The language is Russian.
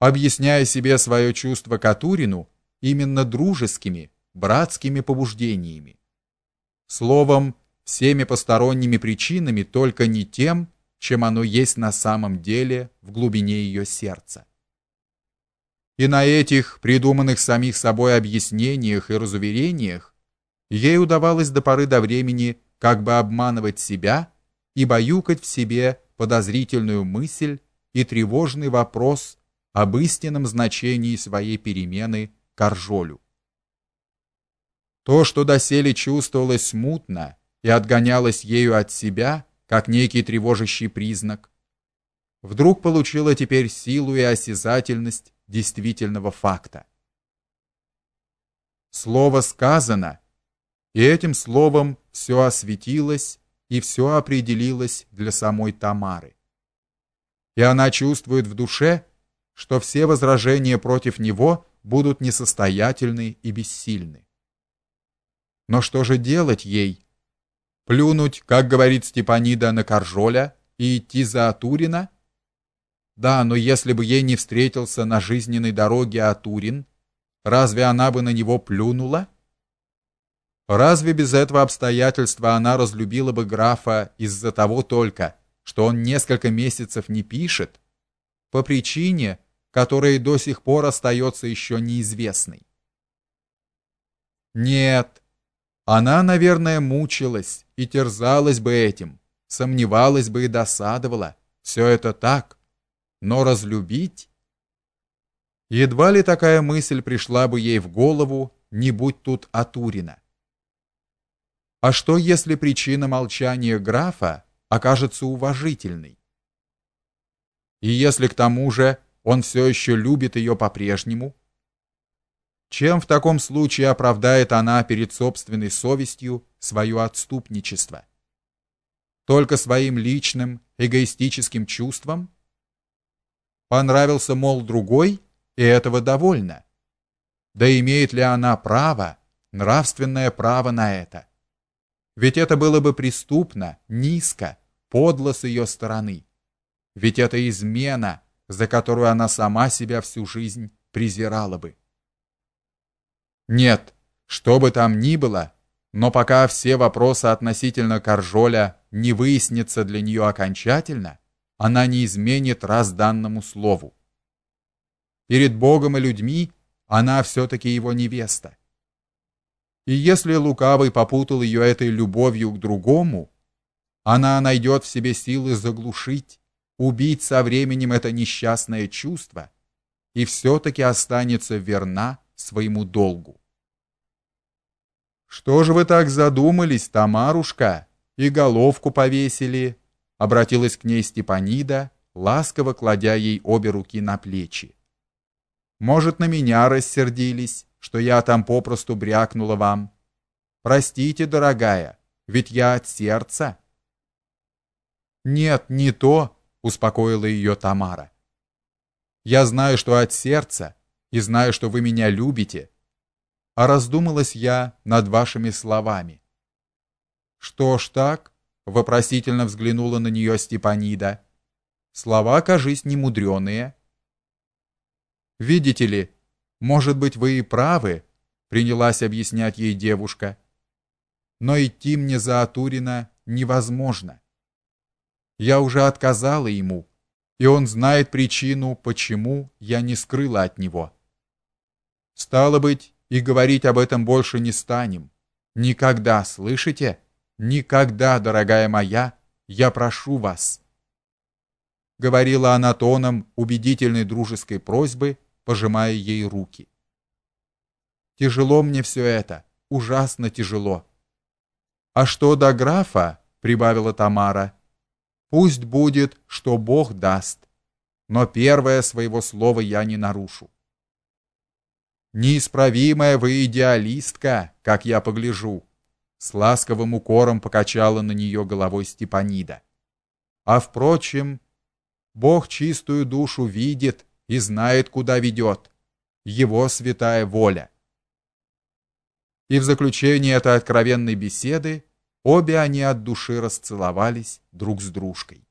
объясняя себе свое чувство к Атурину именно дружескими, братскими побуждениями. Словом, всеми посторонними причинами, только не тем, чем оно есть на самом деле в глубине ее сердца. И на этих придуманных самих собой объяснениях и разуверениях ей удавалось до поры до времени как бы обманывать себя и баюкать в себе подозрительную мысль и тревожный вопрос об истинном значении своей перемены к Аржолю. То, что доселе чувствовалось смутно и отгонялось ею от себя, как некий тревожащий признак, вдруг получило теперь силу и осязательность действительного факта. Слово сказано, и этим словом все осветилось и все определилось для самой Тамары. И она чувствует в душе, что все возражения против него будут несостоятельны и бессильны. Но что же делать ей? Плюнуть, как говорит Степанида, на Каржоля и идти за Атурина? Да, но если бы ей не встретился на жизненной дороге Атурин, разве она бы на него плюнула? Разве без этого обстоятельства она разлюбила бы графа из-за того только, что он несколько месяцев не пишет, по причине, которая до сих пор остается еще неизвестной? Нет. Она, наверное, мучилась и терзалась бы этим, сомневалась бы и досадовала. Все это так. Но разлюбить едва ли такая мысль пришла бы ей в голову, не будь тут Атурина. А что, если причина молчания графа окажется уважительной? И если к тому же он все еще любит ее по-прежнему, чем в таком случае оправдает она перед собственной совестью свое отступничество? Только своим личным эгоистическим чувством? Понравился, мол, другой, и этого довольно. Да имеет ли она право, нравственное право на это? Ведь это было бы преступно, низко, подло с ее стороны. Ведь это измена, за которую она сама себя всю жизнь презирала бы. Нет, что бы там ни было, но пока все вопросы относительно Каржоля не выяснятся для нее окончательно, она не изменит раз данному слову. Перед Богом и людьми она все таки его невеста. И если лукавый попутал ее этой любовью к другому, она найдет в себе силы заглушить, убить со временем это несчастное чувство и все таки останется верна своему долгу. Что же вы так задумались, Тамарушка, и головку повесили? обратилась к ней Степанида, ласково кладя ей обе руки на плечи. Может, на меня рассердились? что я там попросту брякнула вам. Простите, дорогая, ведь я от сердца. Нет, не то, успокоила ее Тамара. Я знаю, что от сердца, и знаю, что вы меня любите. А раздумалась я над вашими словами. Что ж так? вопросительно взглянула на нее Степанида. Слова, кажись, немудрёные. Видите ли, может быть, вы и правы, принялась объяснять ей девушка. Но идти мне за Атурина невозможно. Я уже отказала ему, и он знает причину, почему я не скрыла от него. Стало быть, и говорить об этом больше не станем. Никогда, слышите? Никогда, дорогая моя, я прошу вас. Говорила она тоном убедительной дружеской просьбы пожимая ей руки. Тяжело мне все это, ужасно тяжело. А что до графа, прибавила Тамара. Пусть будет, что Бог даст, но первое своего слова я не нарушу. Неисправимая вы идеалистка, как я погляжу, с ласковым укором покачала на нее головой Степанида. А впрочем, Бог чистую душу видит и знает, куда ведет. Его святая воля. И в заключение этой откровенной беседы обе они от души расцеловались друг с дружкой.